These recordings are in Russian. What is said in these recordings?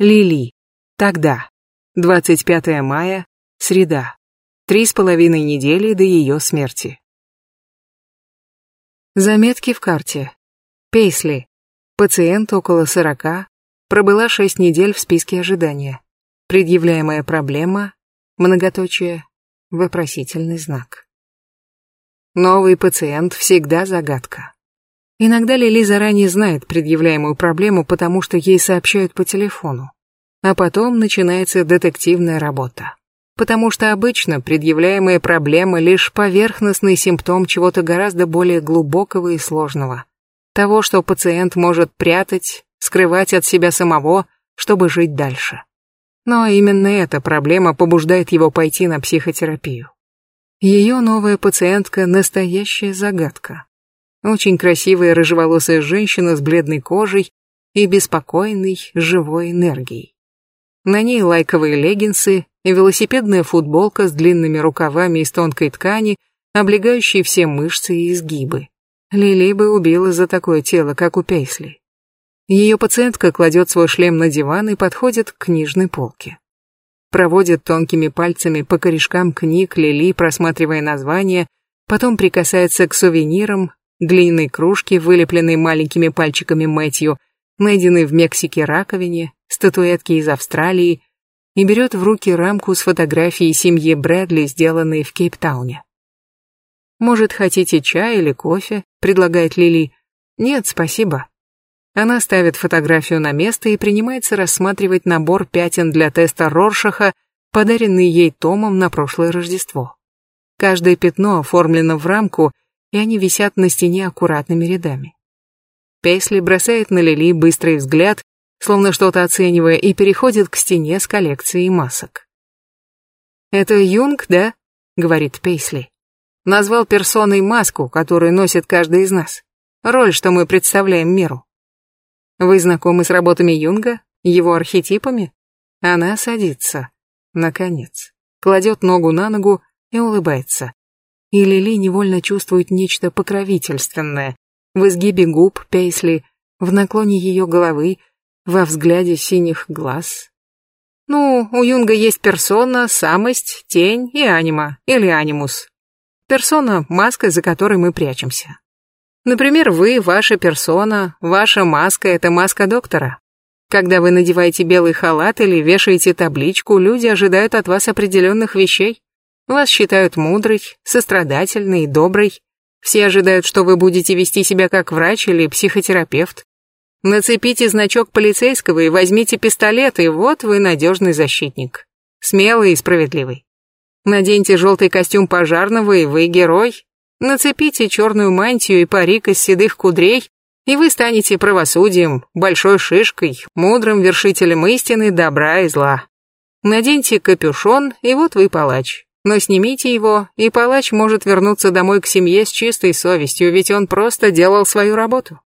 Лили. Тогда. 25 мая. Среда. Три с половиной недели до ее смерти. Заметки в карте. Пейсли. Пациент около 40. Пробыла 6 недель в списке ожидания. Предъявляемая проблема. Многоточие. Вопросительный знак. Новый пациент всегда загадка. Иногда Лили заранее знает предъявляемую проблему, потому что ей сообщают по телефону. А потом начинается детективная работа. Потому что обычно предъявляемая проблема лишь поверхностный симптом чего-то гораздо более глубокого и сложного. Того, что пациент может прятать, скрывать от себя самого, чтобы жить дальше. Но именно эта проблема побуждает его пойти на психотерапию. Ее новая пациентка – настоящая загадка. Очень красивая рыжеволосая женщина с бледной кожей и беспокойной живой энергией. На ней лайковые леггинсы и велосипедная футболка с длинными рукавами из тонкой ткани, облегающие все мышцы и изгибы. Лили бы убила за такое тело, как у Пейсли. Ее пациентка кладет свой шлем на диван и подходит к книжной полке. Проводит тонкими пальцами по корешкам книг Лили, просматривая названия, потом прикасается к сувенирам, длинной кружки, вылепленные маленькими пальчиками Мэтью, найденные в Мексике раковине, статуэтки из Австралии, и берет в руки рамку с фотографией семьи Брэдли, сделанной в Кейптауне. «Может, хотите чай или кофе?» — предлагает Лили. «Нет, спасибо». Она ставит фотографию на место и принимается рассматривать набор пятен для теста Роршаха, подаренный ей Томом на прошлое Рождество. Каждое пятно оформлено в рамку и они висят на стене аккуратными рядами. Пейсли бросает на Лили быстрый взгляд, словно что-то оценивая, и переходит к стене с коллекцией масок. «Это Юнг, да?» — говорит Пейсли. «Назвал персоной маску, которую носит каждый из нас. Роль, что мы представляем миру. Вы знакомы с работами Юнга, его архетипами?» Она садится, наконец, кладет ногу на ногу и улыбается и Лили невольно чувствует нечто покровительственное в изгибе губ Пейсли, в наклоне ее головы, во взгляде синих глаз. Ну, у Юнга есть персона, самость, тень и анима, или анимус. Персона — маска, за которой мы прячемся. Например, вы, ваша персона, ваша маска — это маска доктора. Когда вы надеваете белый халат или вешаете табличку, люди ожидают от вас определенных вещей. Вас считают мудрой, сострадательной и доброй. Все ожидают, что вы будете вести себя как врач или психотерапевт. Нацепите значок полицейского и возьмите пистолет, и вот вы надежный защитник. Смелый и справедливый. Наденьте желтый костюм пожарного, и вы герой. Нацепите черную мантию и парик из седых кудрей, и вы станете правосудием, большой шишкой, мудрым вершителем истины, добра и зла. Наденьте капюшон, и вот вы палач. Но снимите его, и палач может вернуться домой к семье с чистой совестью, ведь он просто делал свою работу.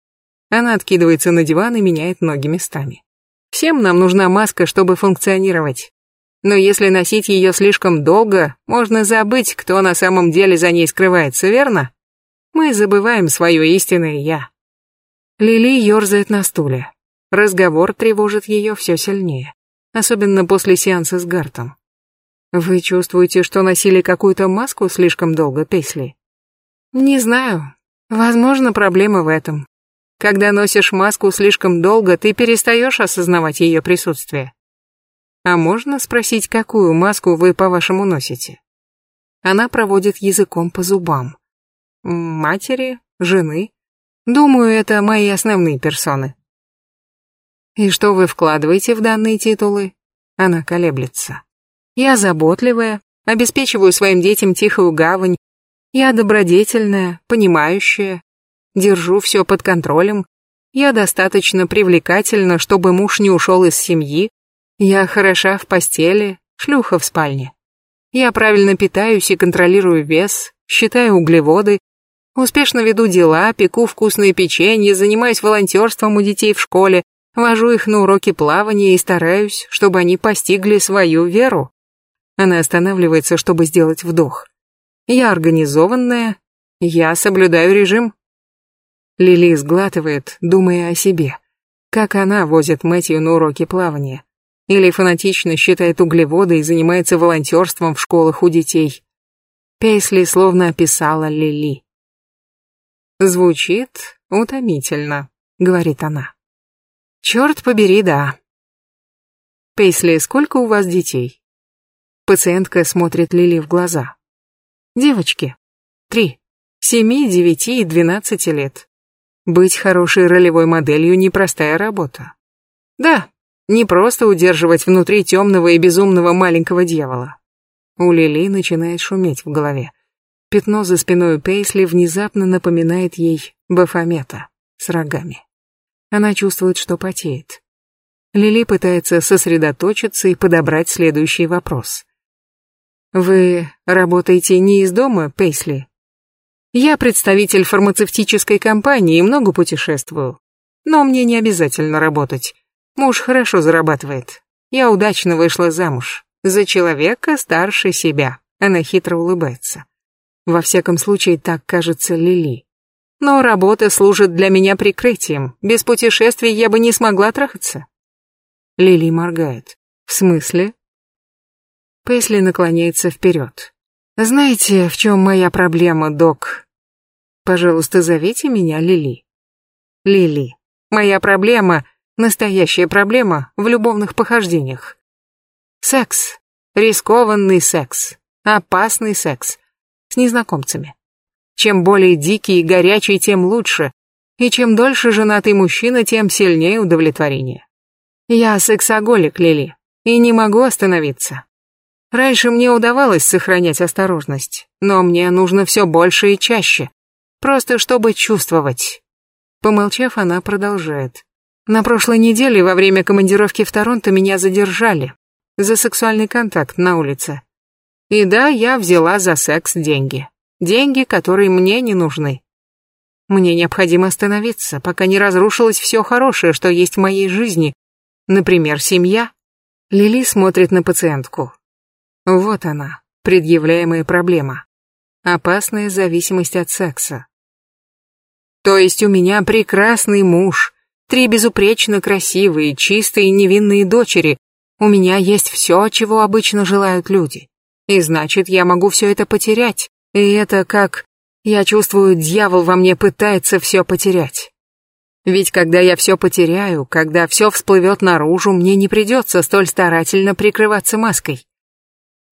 Она откидывается на диван и меняет ноги местами. Всем нам нужна маска, чтобы функционировать. Но если носить ее слишком долго, можно забыть, кто на самом деле за ней скрывается, верно? Мы забываем свое истинное «я». Лили ерзает на стуле. Разговор тревожит ее все сильнее, особенно после сеанса с Гартом. Вы чувствуете, что носили какую-то маску слишком долго, Пейсли? Не знаю. Возможно, проблема в этом. Когда носишь маску слишком долго, ты перестаешь осознавать ее присутствие. А можно спросить, какую маску вы, по-вашему, носите? Она проводит языком по зубам. Матери, жены. Думаю, это мои основные персоны. И что вы вкладываете в данные титулы? Она колеблется. Я заботливая, обеспечиваю своим детям тихую гавань. Я добродетельная, понимающая, держу все под контролем. Я достаточно привлекательна, чтобы муж не ушел из семьи. Я хороша в постели, шлюха в спальне. Я правильно питаюсь и контролирую вес, считаю углеводы, успешно веду дела, пеку вкусные печенье, занимаюсь волонтерством у детей в школе, вожу их на уроки плавания и стараюсь, чтобы они постигли свою веру. Она останавливается, чтобы сделать вдох. Я организованная, я соблюдаю режим. Лили сглатывает, думая о себе. Как она возит Мэтью на уроки плавания. Или фанатично считает углеводы и занимается волонтерством в школах у детей. Пейсли словно описала Лили. «Звучит утомительно», — говорит она. «Черт побери, да». «Пейсли, сколько у вас детей?» Пациентка смотрит Лили в глаза. Девочки. Три. Семи, девяти и двенадцати лет. Быть хорошей ролевой моделью – непростая работа. Да, не просто удерживать внутри темного и безумного маленького дьявола. У Лили начинает шуметь в голове. Пятно за спиной Пейсли внезапно напоминает ей Бафомета с рогами. Она чувствует, что потеет. Лили пытается сосредоточиться и подобрать следующий вопрос – вы работаете не из дома, Пейсли? Я представитель фармацевтической компании и много путешествую. Но мне не обязательно работать. Муж хорошо зарабатывает. Я удачно вышла замуж. За человека старше себя. Она хитро улыбается. Во всяком случае, так кажется Лили. Но работа служит для меня прикрытием. Без путешествий я бы не смогла трахаться. Лили моргает. В смысле? Песли наклоняется вперед. «Знаете, в чем моя проблема, док? Пожалуйста, зовите меня Лили». «Лили, моя проблема, настоящая проблема в любовных похождениях. Секс, рискованный секс, опасный секс с незнакомцами. Чем более дикий и горячий, тем лучше, и чем дольше женатый мужчина, тем сильнее удовлетворение. Я сексоголик, Лили, и не могу остановиться. Раньше мне удавалось сохранять осторожность, но мне нужно все больше и чаще. Просто чтобы чувствовать. Помолчав, она продолжает. На прошлой неделе во время командировки в Торонто меня задержали. За сексуальный контакт на улице. И да, я взяла за секс деньги. Деньги, которые мне не нужны. Мне необходимо остановиться, пока не разрушилось все хорошее, что есть в моей жизни. Например, семья. Лили смотрит на пациентку. Вот она, предъявляемая проблема. Опасная зависимость от секса. То есть у меня прекрасный муж, три безупречно красивые, чистые, невинные дочери. У меня есть все, чего обычно желают люди. И значит, я могу все это потерять. И это как... Я чувствую, дьявол во мне пытается все потерять. Ведь когда я все потеряю, когда все всплывет наружу, мне не придется столь старательно прикрываться маской.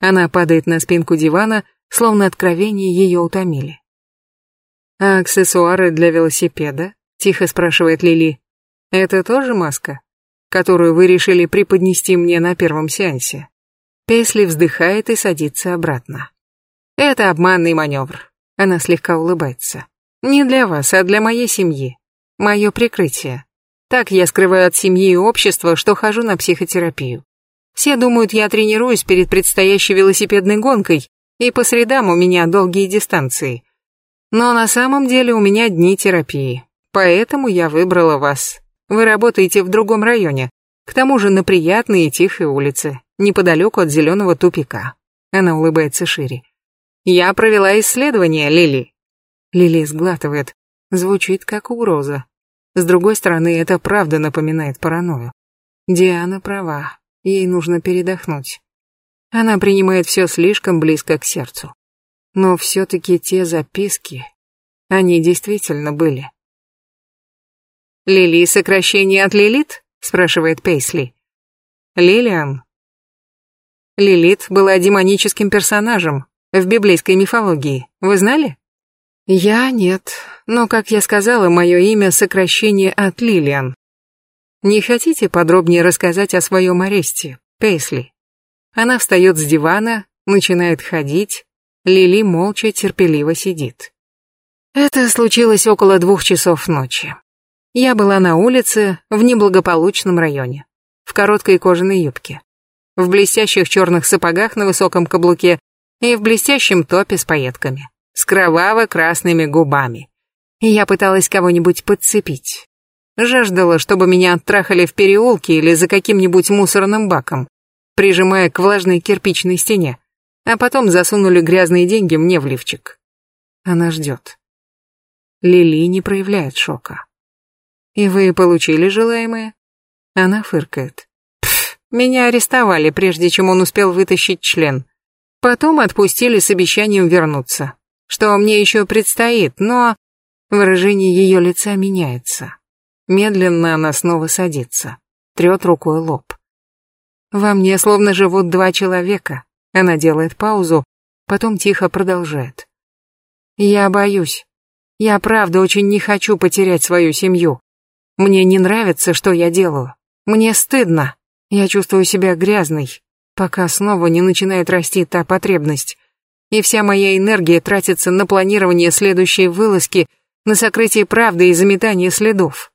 Она падает на спинку дивана, словно откровение ее утомили. «А аксессуары для велосипеда?» — тихо спрашивает Лили. «Это тоже маска, которую вы решили преподнести мне на первом сеансе?» Песли вздыхает и садится обратно. «Это обманный маневр». Она слегка улыбается. «Не для вас, а для моей семьи. Мое прикрытие. Так я скрываю от семьи и общества, что хожу на психотерапию. Все думают, я тренируюсь перед предстоящей велосипедной гонкой, и по средам у меня долгие дистанции. Но на самом деле у меня дни терапии. Поэтому я выбрала вас. Вы работаете в другом районе, к тому же на приятной и тихой улице, неподалеку от зеленого тупика. Она улыбается шире. Я провела исследование, Лили. Лили сглатывает. Звучит как угроза. С другой стороны, это правда напоминает паранойю. Диана права. Ей нужно передохнуть. Она принимает все слишком близко к сердцу. Но все-таки те записки, они действительно были. «Лили сокращение от Лилит?» — спрашивает Пейсли. «Лилиан». Лилит была демоническим персонажем в библейской мифологии, вы знали? Я нет, но, как я сказала, мое имя сокращение от Лилиан. Не хотите подробнее рассказать о своем аресте, Пейсли? Она встает с дивана, начинает ходить. Лили молча терпеливо сидит. Это случилось около двух часов ночи. Я была на улице в неблагополучном районе, в короткой кожаной юбке, в блестящих черных сапогах на высоком каблуке и в блестящем топе с пайетками, с кроваво-красными губами. И я пыталась кого-нибудь подцепить. Жаждала, чтобы меня оттрахали в переулке или за каким-нибудь мусорным баком, прижимая к влажной кирпичной стене, а потом засунули грязные деньги мне в лифчик. Она ждет. Лили не проявляет шока. «И вы получили желаемое?» Она фыркает. Пф! Меня арестовали, прежде чем он успел вытащить член. Потом отпустили с обещанием вернуться. Что мне еще предстоит, но... Выражение ее лица меняется. Медленно она снова садится, трет рукой лоб. Во мне словно живут два человека. Она делает паузу, потом тихо продолжает. Я боюсь. Я правда очень не хочу потерять свою семью. Мне не нравится, что я делаю. Мне стыдно. Я чувствую себя грязной, пока снова не начинает расти та потребность. И вся моя энергия тратится на планирование следующей вылазки, на сокрытие правды и заметание следов.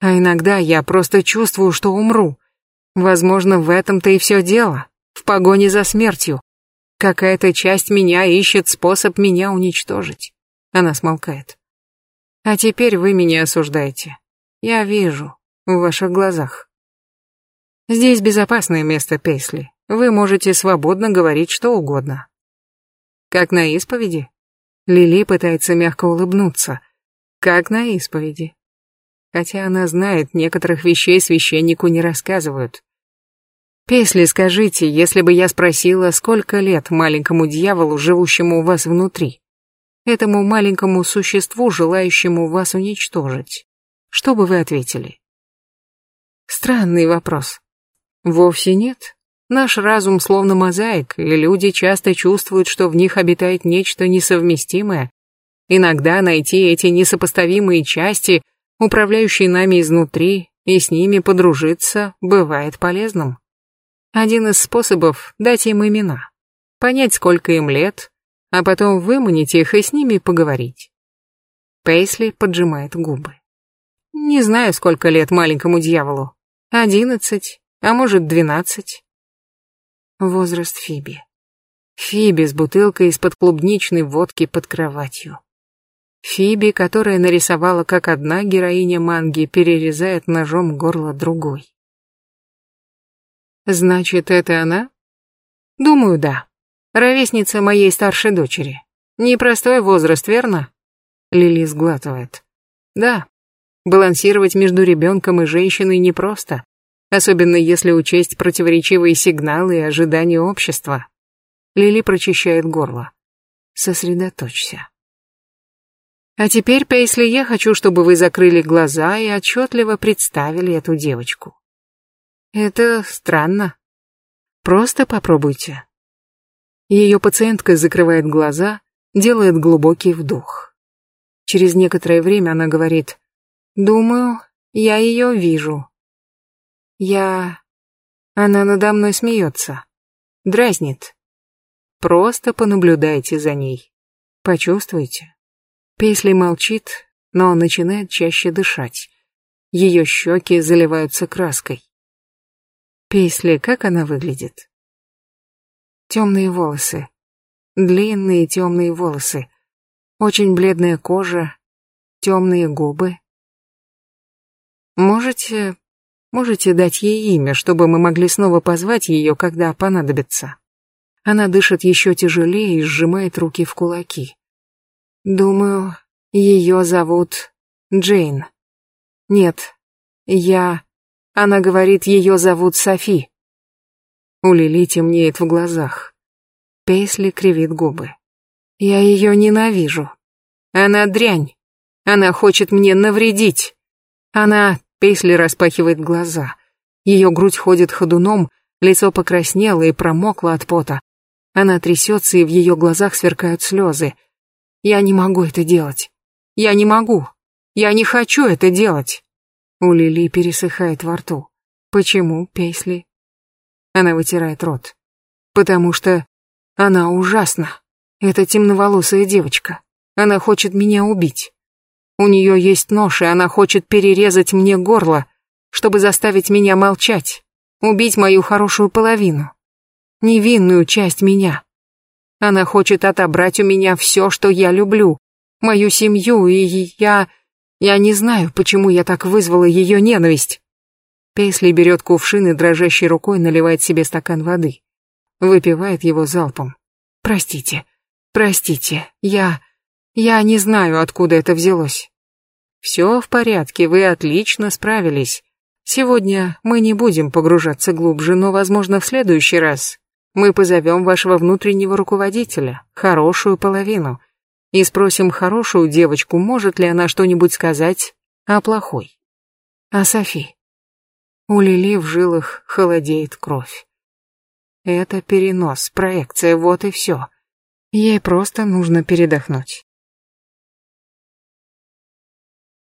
А иногда я просто чувствую, что умру. Возможно, в этом-то и все дело. В погоне за смертью. Какая-то часть меня ищет способ меня уничтожить. Она смолкает. А теперь вы меня осуждаете. Я вижу. В ваших глазах. Здесь безопасное место, Пейсли. Вы можете свободно говорить что угодно. Как на исповеди? Лили пытается мягко улыбнуться. Как на исповеди хотя она знает, некоторых вещей священнику не рассказывают. Песли, скажите, если бы я спросила, сколько лет маленькому дьяволу, живущему у вас внутри? Этому маленькому существу, желающему вас уничтожить. Что бы вы ответили? Странный вопрос. Вовсе нет. Наш разум словно мозаик, и люди часто чувствуют, что в них обитает нечто несовместимое. Иногда найти эти несопоставимые части — управляющий нами изнутри, и с ними подружиться бывает полезным. Один из способов – дать им имена, понять, сколько им лет, а потом выманить их и с ними поговорить. Пейсли поджимает губы. Не знаю, сколько лет маленькому дьяволу. Одиннадцать, а может, двенадцать. Возраст Фиби. Фиби с бутылкой из-под клубничной водки под кроватью. Фиби, которая нарисовала, как одна героиня манги перерезает ножом горло другой. Значит, это она? Думаю, да. Ровесница моей старшей дочери. Непростой возраст, верно? Лили сглатывает. Да. Балансировать между ребенком и женщиной непросто, особенно если учесть противоречивые сигналы и ожидания общества. Лили прочищает горло. Сосредоточься. А теперь, Пейсли, я хочу, чтобы вы закрыли глаза и отчетливо представили эту девочку. Это странно. Просто попробуйте. Ее пациентка закрывает глаза, делает глубокий вдох. Через некоторое время она говорит, «Думаю, я ее вижу». Я... Она надо мной смеется. Дразнит. Просто понаблюдайте за ней. Почувствуйте. Пейсли молчит, но начинает чаще дышать. Ее щеки заливаются краской. Пейсли, как она выглядит? Темные волосы. Длинные темные волосы. Очень бледная кожа. Темные губы. Можете... Можете дать ей имя, чтобы мы могли снова позвать ее, когда понадобится. Она дышит еще тяжелее и сжимает руки в кулаки. Думаю, ее зовут Джейн. Нет, я... Она говорит, ее зовут Софи. У Лили темнеет в глазах. Пейсли кривит губы. Я ее ненавижу. Она дрянь. Она хочет мне навредить. Она... Пейсли распахивает глаза. Ее грудь ходит ходуном, лицо покраснело и промокло от пота. Она трясется, и в ее глазах сверкают слезы. Я не могу это делать. Я не могу. Я не хочу это делать. У Лили пересыхает во рту. Почему, Пейсли? Она вытирает рот. Потому что она ужасна. Это темноволосая девочка. Она хочет меня убить. У нее есть нож, и она хочет перерезать мне горло, чтобы заставить меня молчать, убить мою хорошую половину, невинную часть меня. Она хочет отобрать у меня все, что я люблю. Мою семью, и я... Я не знаю, почему я так вызвала ее ненависть. Пейсли берет кувшин и дрожащей рукой наливает себе стакан воды. Выпивает его залпом. «Простите, простите, я... я не знаю, откуда это взялось». «Все в порядке, вы отлично справились. Сегодня мы не будем погружаться глубже, но, возможно, в следующий раз мы позовем вашего внутреннего руководителя, хорошую половину, и спросим хорошую девочку, может ли она что-нибудь сказать о плохой. А Софи. У Лили в жилах холодеет кровь. Это перенос, проекция, вот и все. Ей просто нужно передохнуть.